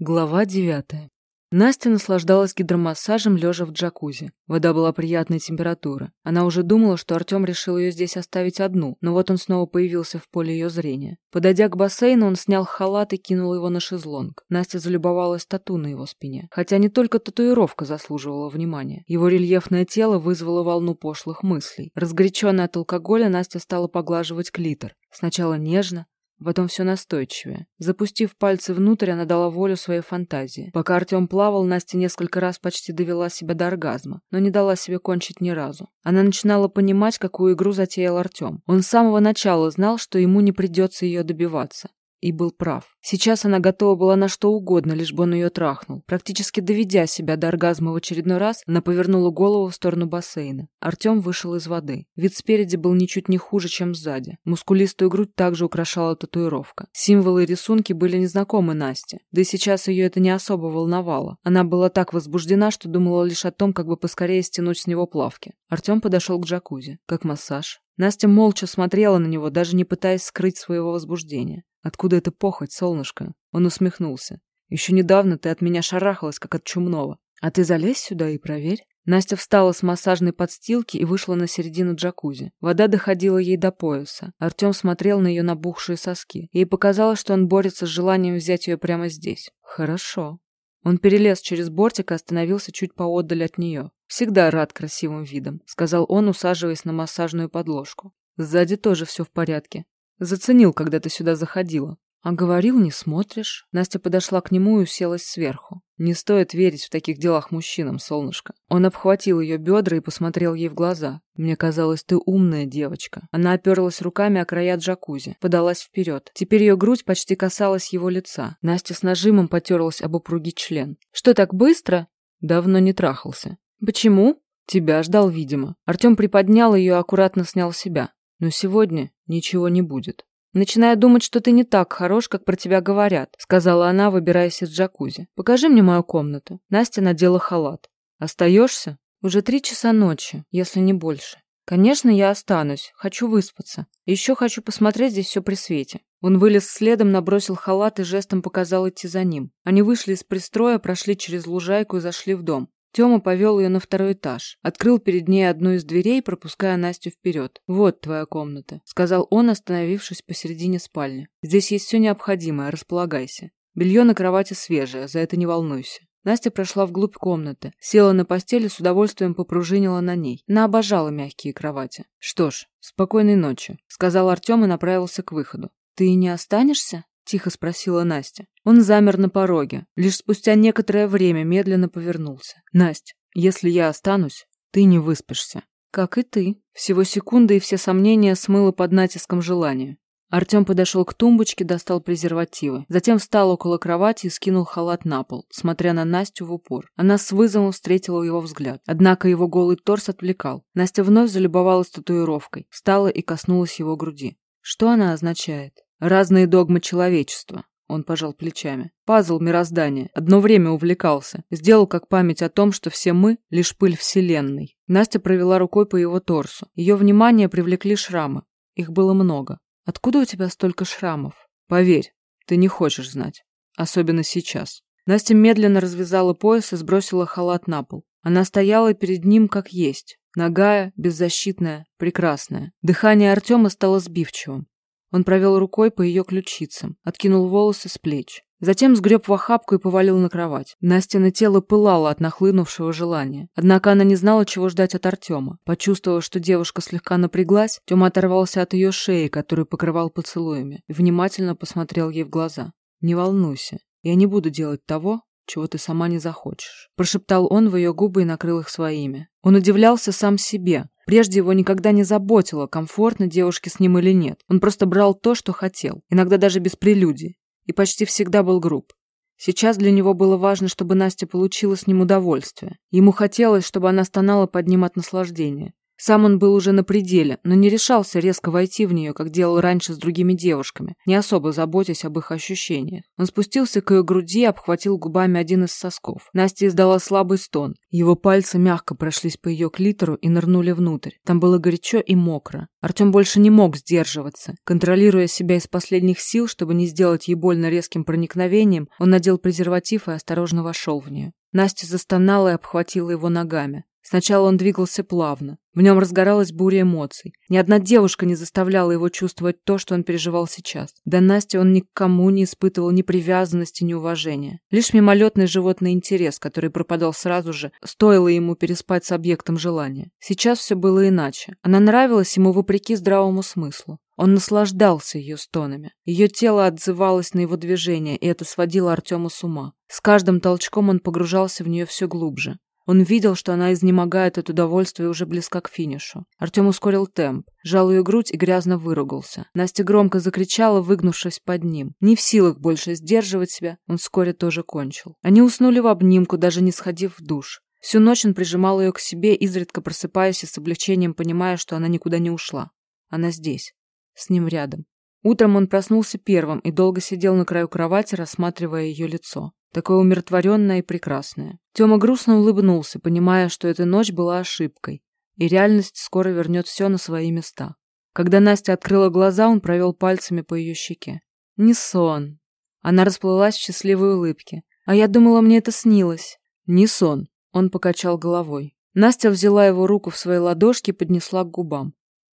Глава девятая. Настя наслаждалась гидромассажем, лежа в джакузи. Вода была приятной температуры. Она уже думала, что Артем решил ее здесь оставить одну, но вот он снова появился в поле ее зрения. Подойдя к бассейну, он снял халат и кинул его на шезлонг. Настя залюбовалась тату на его спине. Хотя не только татуировка заслуживала внимания. Его рельефное тело вызвало волну пошлых мыслей. Разгоряченная от алкоголя, Настя стала поглаживать клитор. Сначала нежно, Потом все настойчивее. Запустив пальцы внутрь, она дала волю своей фантазии. Пока Артем плавал, Настя несколько раз почти довела себя до оргазма, но не дала себе кончить ни разу. Она начинала понимать, какую игру затеял Артем. Он с самого начала знал, что ему не придется ее добиваться. И был прав. Сейчас она готова была на что угодно, лишь бы он ее трахнул. Практически доведя себя до оргазма в очередной раз, она повернула голову в сторону бассейна. Артем вышел из воды. Вид спереди был ничуть не хуже, чем сзади. Мускулистую грудь также украшала татуировка. Символы и рисунки были незнакомы Насте. Да и сейчас ее это не особо волновало. Она была так возбуждена, что думала лишь о том, как бы поскорее стянуть с него плавки. Артем подошел к джакузи. Как массаж. Настя молча смотрела на него, даже не пытаясь скрыть своего возбуждения. «Откуда эта похоть, солнышко?» Он усмехнулся. «Еще недавно ты от меня шарахалась, как от чумного. А ты залезь сюда и проверь». Настя встала с массажной подстилки и вышла на середину джакузи. Вода доходила ей до пояса. Артем смотрел на ее набухшие соски. Ей показалось, что он борется с желанием взять ее прямо здесь. «Хорошо». Он перелез через бортик и остановился чуть поотдаль от нее. «Всегда рад красивым видам», — сказал он, усаживаясь на массажную подложку. «Сзади тоже все в порядке. Заценил, когда ты сюда заходила. А говорил, не смотришь. Настя подошла к нему и уселась сверху. Не стоит верить в таких делах мужчинам, солнышко. Он обхватил ее бедра и посмотрел ей в глаза. Мне казалось, ты умная девочка. Она оперлась руками о края джакузи, подалась вперед. Теперь ее грудь почти касалась его лица. Настя с нажимом потерлась об упругий член. Что так быстро? Давно не трахался. Почему? Тебя ждал, видимо. Артем приподнял ее и аккуратно снял себя. Но сегодня ничего не будет. «Начинаю думать, что ты не так хорош, как про тебя говорят», сказала она, выбираясь из джакузи. «Покажи мне мою комнату». Настя надела халат. «Остаешься?» «Уже три часа ночи, если не больше». «Конечно, я останусь. Хочу выспаться. Еще хочу посмотреть здесь все при свете». Он вылез следом, набросил халат и жестом показал идти за ним. Они вышли из пристроя, прошли через лужайку и зашли в дом. Тёма повел ее на второй этаж, открыл перед ней одну из дверей, пропуская Настю вперед. «Вот твоя комната», — сказал он, остановившись посередине спальни. «Здесь есть все необходимое, располагайся. Белье на кровати свежее, за это не волнуйся». Настя прошла вглубь комнаты, села на постели с удовольствием попружинила на ней. Она обожала мягкие кровати. «Что ж, спокойной ночи», — сказал Артем и направился к выходу. «Ты не останешься?» Тихо спросила Настя. Он замер на пороге. Лишь спустя некоторое время медленно повернулся. Настя, если я останусь, ты не выспишься. Как и ты. Всего секунды и все сомнения смыло под натиском желания. Артем подошел к тумбочке, достал презервативы. Затем встал около кровати и скинул халат на пол, смотря на Настю в упор. Она с вызовом встретила его взгляд. Однако его голый торс отвлекал. Настя вновь залюбовалась татуировкой, встала и коснулась его груди. Что она означает? Разные догмы человечества. Он пожал плечами. Пазл мироздания. Одно время увлекался. Сделал как память о том, что все мы — лишь пыль Вселенной. Настя провела рукой по его торсу. Ее внимание привлекли шрамы. Их было много. Откуда у тебя столько шрамов? Поверь, ты не хочешь знать. Особенно сейчас. Настя медленно развязала пояс и сбросила халат на пол. Она стояла перед ним как есть. Нагая, беззащитная, прекрасная. Дыхание Артема стало сбивчивым. Он провел рукой по ее ключицам, откинул волосы с плеч. Затем сгреб в охапку и повалил на кровать. Настя тело пылало от нахлынувшего желания. Однако она не знала, чего ждать от Артема. Почувствовав, что девушка слегка напряглась, Тёма оторвался от ее шеи, которую покрывал поцелуями, и внимательно посмотрел ей в глаза. «Не волнуйся, я не буду делать того, чего ты сама не захочешь», прошептал он в ее губы и накрыл их своими. Он удивлялся сам себе, Прежде его никогда не заботило, комфортно девушке с ним или нет. Он просто брал то, что хотел, иногда даже без прелюдий, и почти всегда был груб. Сейчас для него было важно, чтобы Настя получила с ним удовольствие. Ему хотелось, чтобы она стонала под ним от наслаждения. Сам он был уже на пределе, но не решался резко войти в нее, как делал раньше с другими девушками, не особо заботясь об их ощущениях. Он спустился к ее груди и обхватил губами один из сосков. Настя издала слабый стон. Его пальцы мягко прошлись по ее клитору и нырнули внутрь. Там было горячо и мокро. Артем больше не мог сдерживаться. Контролируя себя из последних сил, чтобы не сделать ей больно резким проникновением, он надел презерватив и осторожно вошел в нее. Настя застонала и обхватила его ногами. Сначала он двигался плавно. В нем разгоралась буря эмоций. Ни одна девушка не заставляла его чувствовать то, что он переживал сейчас. До Насти он ни к кому не испытывал ни привязанности, ни уважения. Лишь мимолетный животный интерес, который пропадал сразу же, стоило ему переспать с объектом желания. Сейчас все было иначе. Она нравилась ему вопреки здравому смыслу. Он наслаждался ее стонами. Ее тело отзывалось на его движение, и это сводило Артема с ума. С каждым толчком он погружался в нее все глубже. Он видел, что она изнемогает от удовольствия уже близка к финишу. Артем ускорил темп, сжал ее грудь и грязно выругался. Настя громко закричала, выгнувшись под ним. Не в силах больше сдерживать себя, он вскоре тоже кончил. Они уснули в обнимку, даже не сходив в душ. Всю ночь он прижимал ее к себе, изредка просыпаясь и с облегчением понимая, что она никуда не ушла. Она здесь, с ним рядом. Утром он проснулся первым и долго сидел на краю кровати, рассматривая ее лицо такое умиротворенное и прекрасное. Тёма грустно улыбнулся, понимая, что эта ночь была ошибкой, и реальность скоро вернет все на свои места. Когда Настя открыла глаза, он провел пальцами по ее щеке. «Не сон». Она расплылась в счастливой улыбке. «А я думала, мне это снилось». «Не сон», — он покачал головой. Настя взяла его руку в свои ладошки и поднесла к губам.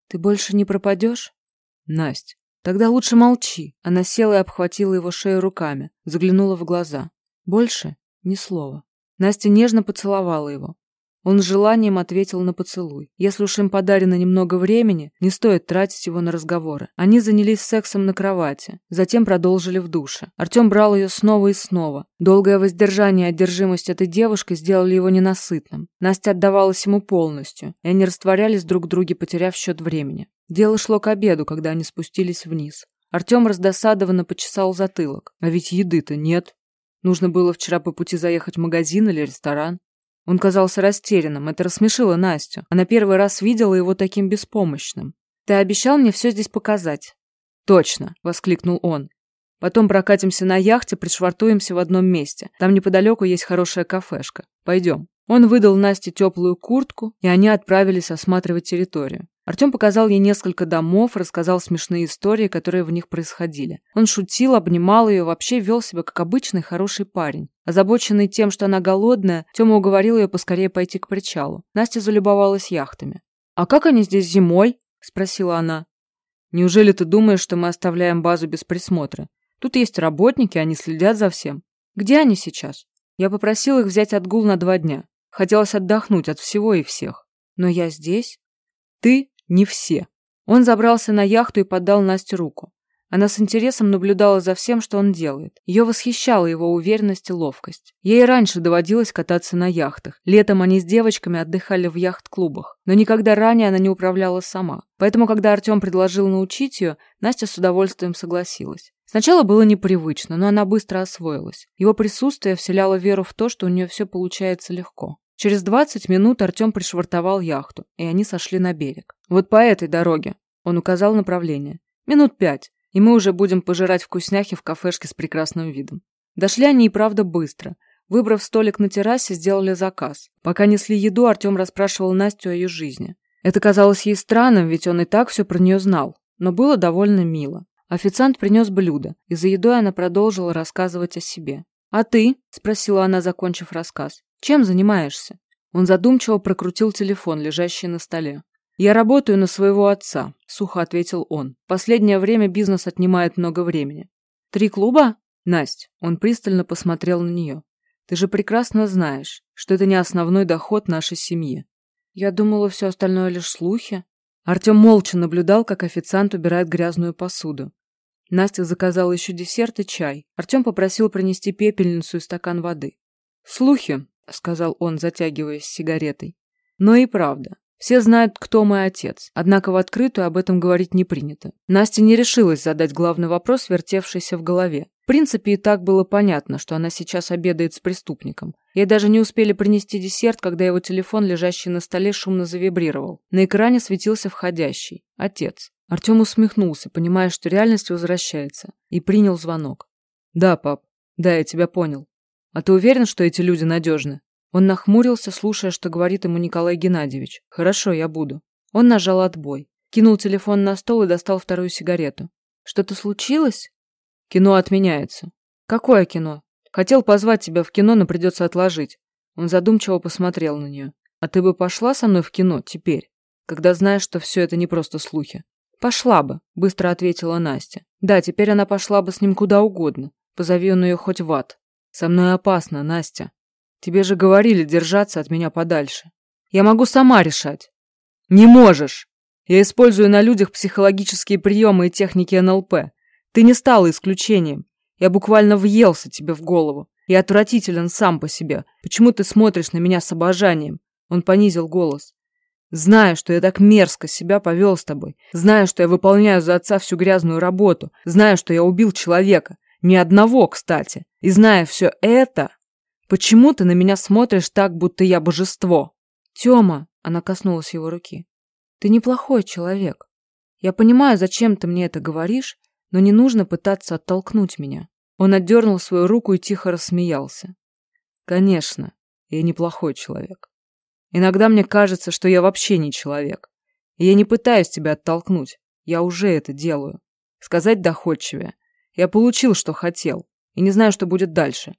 «Ты больше не пропадешь?» «Насть, тогда лучше молчи». Она села и обхватила его шею руками, заглянула в глаза. Больше ни слова. Настя нежно поцеловала его. Он с желанием ответил на поцелуй. Если уж им подарено немного времени, не стоит тратить его на разговоры. Они занялись сексом на кровати, затем продолжили в душе. Артем брал ее снова и снова. Долгое воздержание и одержимость этой девушкой сделали его ненасытным. Настя отдавалась ему полностью, и они растворялись друг в друге, потеряв счет времени. Дело шло к обеду, когда они спустились вниз. Артем раздосадованно почесал затылок. А ведь еды-то нет. Нужно было вчера по пути заехать в магазин или ресторан. Он казался растерянным, это рассмешило Настю. Она первый раз видела его таким беспомощным. «Ты обещал мне все здесь показать». «Точно!» — воскликнул он. «Потом прокатимся на яхте, пришвартуемся в одном месте. Там неподалеку есть хорошая кафешка. Пойдем». Он выдал Насте теплую куртку, и они отправились осматривать территорию. Артем показал ей несколько домов, рассказал смешные истории, которые в них происходили. Он шутил, обнимал ее, вообще вел себя как обычный хороший парень. Озабоченный тем, что она голодная, Тёма уговорил ее поскорее пойти к причалу. Настя залюбовалась яхтами. «А как они здесь зимой?» – спросила она. «Неужели ты думаешь, что мы оставляем базу без присмотра? Тут есть работники, они следят за всем. Где они сейчас? Я попросил их взять отгул на два дня. Хотелось отдохнуть от всего и всех. Но я здесь. Ты не все. Он забрался на яхту и подал Насте руку. Она с интересом наблюдала за всем, что он делает. Ее восхищала его уверенность и ловкость. Ей раньше доводилось кататься на яхтах. Летом они с девочками отдыхали в яхт-клубах. Но никогда ранее она не управляла сама. Поэтому, когда Артем предложил научить ее, Настя с удовольствием согласилась. Сначала было непривычно, но она быстро освоилась. Его присутствие вселяло веру в то, что у нее все получается легко. Через 20 минут Артем пришвартовал яхту, и они сошли на берег. «Вот по этой дороге», — он указал направление. «Минут пять, и мы уже будем пожирать вкусняхи в кафешке с прекрасным видом». Дошли они и правда быстро. Выбрав столик на террасе, сделали заказ. Пока несли еду, Артем расспрашивал Настю о ее жизни. Это казалось ей странным, ведь он и так все про нее знал. Но было довольно мило. Официант принес блюдо, и за едой она продолжила рассказывать о себе. «А ты?» – спросила она, закончив рассказ. Чем занимаешься? Он задумчиво прокрутил телефон, лежащий на столе. «Я работаю на своего отца», — сухо ответил он. «Последнее время бизнес отнимает много времени». «Три клуба?» «Насть», — он пристально посмотрел на нее. «Ты же прекрасно знаешь, что это не основной доход нашей семьи». «Я думала, все остальное лишь слухи». Артем молча наблюдал, как официант убирает грязную посуду. Настя заказала еще десерт и чай. Артем попросил принести пепельницу и стакан воды. «Слухи», — сказал он, затягиваясь сигаретой. «Но и правда. Все знают, кто мой отец, однако в открытую об этом говорить не принято. Настя не решилась задать главный вопрос, вертевшийся в голове. В принципе, и так было понятно, что она сейчас обедает с преступником. Ей даже не успели принести десерт, когда его телефон, лежащий на столе, шумно завибрировал. На экране светился входящий. Отец. Артем усмехнулся, понимая, что реальность возвращается, и принял звонок. «Да, пап. Да, я тебя понял. А ты уверен, что эти люди надежны?» Он нахмурился, слушая, что говорит ему Николай Геннадьевич. «Хорошо, я буду». Он нажал отбой, кинул телефон на стол и достал вторую сигарету. «Что-то случилось?» «Кино отменяется». «Какое кино?» «Хотел позвать тебя в кино, но придется отложить». Он задумчиво посмотрел на нее. «А ты бы пошла со мной в кино теперь, когда знаешь, что все это не просто слухи?» «Пошла бы», — быстро ответила Настя. «Да, теперь она пошла бы с ним куда угодно. Позови он ее хоть в ад. Со мной опасно, Настя. Тебе же говорили держаться от меня подальше. Я могу сама решать». «Не можешь!» Я использую на людях психологические приемы и техники НЛП. Ты не стала исключением. Я буквально въелся тебе в голову. Я отвратителен сам по себе. Почему ты смотришь на меня с обожанием?» Он понизил голос. Знаю, что я так мерзко себя повел с тобой. Знаю, что я выполняю за отца всю грязную работу. Знаю, что я убил человека. Ни одного, кстати. И зная все это, почему ты на меня смотришь так, будто я божество? Тёма, она коснулась его руки. Ты неплохой человек. Я понимаю, зачем ты мне это говоришь, но не нужно пытаться оттолкнуть меня. Он отдернул свою руку и тихо рассмеялся. Конечно, я неплохой человек. Иногда мне кажется, что я вообще не человек. И я не пытаюсь тебя оттолкнуть. Я уже это делаю. Сказать доходчивее. Я получил, что хотел. И не знаю, что будет дальше.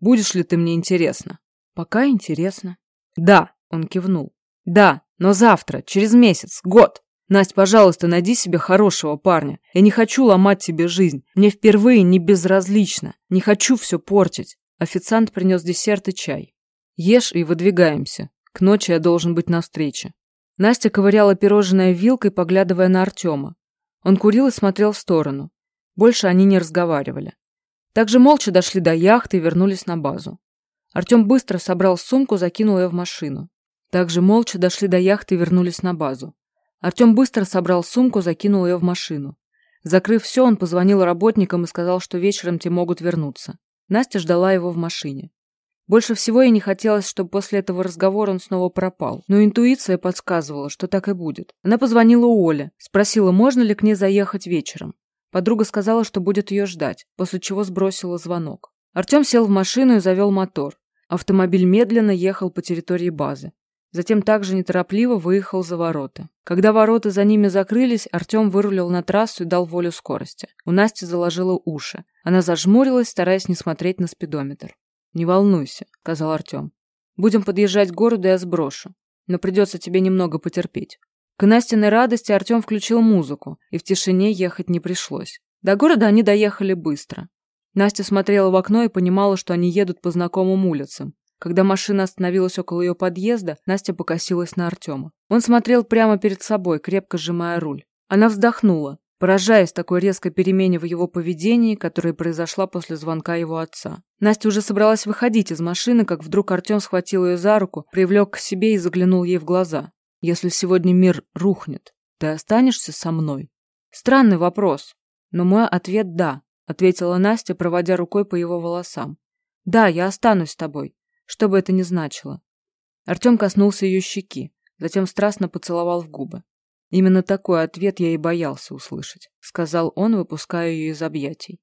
Будешь ли ты мне интересна? Пока интересно. Да, он кивнул. Да, но завтра, через месяц, год. Настя, пожалуйста, найди себе хорошего парня. Я не хочу ломать тебе жизнь. Мне впервые не безразлично. Не хочу все портить. Официант принес десерт и чай. Ешь и выдвигаемся. К ночи я должен быть на встрече. Настя ковыряла пирожное вилкой, поглядывая на Артема. Он курил и смотрел в сторону. Больше они не разговаривали. Также молча дошли до яхты и вернулись на базу. Артем быстро собрал сумку, закинул ее в машину. Также молча дошли до яхты и вернулись на базу. Артем быстро собрал сумку, закинул ее в машину. Закрыв все, он позвонил работникам и сказал, что вечером те могут вернуться. Настя ждала его в машине. Больше всего ей не хотелось, чтобы после этого разговора он снова пропал. Но интуиция подсказывала, что так и будет. Она позвонила Оле, спросила, можно ли к ней заехать вечером. Подруга сказала, что будет ее ждать, после чего сбросила звонок. Артем сел в машину и завел мотор. Автомобиль медленно ехал по территории базы. Затем также неторопливо выехал за ворота. Когда ворота за ними закрылись, Артем вырулил на трассу и дал волю скорости. У Насти заложило уши. Она зажмурилась, стараясь не смотреть на спидометр. «Не волнуйся», — сказал Артем. «Будем подъезжать к городу, я сброшу. Но придется тебе немного потерпеть». К Настиной радости Артем включил музыку, и в тишине ехать не пришлось. До города они доехали быстро. Настя смотрела в окно и понимала, что они едут по знакомым улицам. Когда машина остановилась около ее подъезда, Настя покосилась на Артема. Он смотрел прямо перед собой, крепко сжимая руль. Она вздохнула поражаясь такой резкой перемене в его поведении, которая произошла после звонка его отца. Настя уже собралась выходить из машины, как вдруг Артем схватил ее за руку, привлек к себе и заглянул ей в глаза. «Если сегодня мир рухнет, ты останешься со мной?» Странный вопрос, но мой ответ «да», ответила Настя, проводя рукой по его волосам. «Да, я останусь с тобой, что бы это ни значило». Артем коснулся ее щеки, затем страстно поцеловал в губы. Именно такой ответ я и боялся услышать, сказал он, выпуская ее из объятий.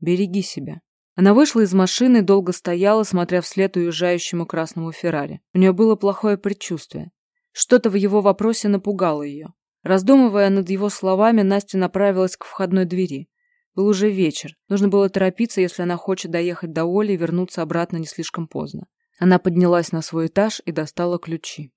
Береги себя. Она вышла из машины долго стояла, смотря вслед уезжающему красному Феррари. У нее было плохое предчувствие. Что-то в его вопросе напугало ее. Раздумывая над его словами, Настя направилась к входной двери. Был уже вечер. Нужно было торопиться, если она хочет доехать до Оли и вернуться обратно не слишком поздно. Она поднялась на свой этаж и достала ключи.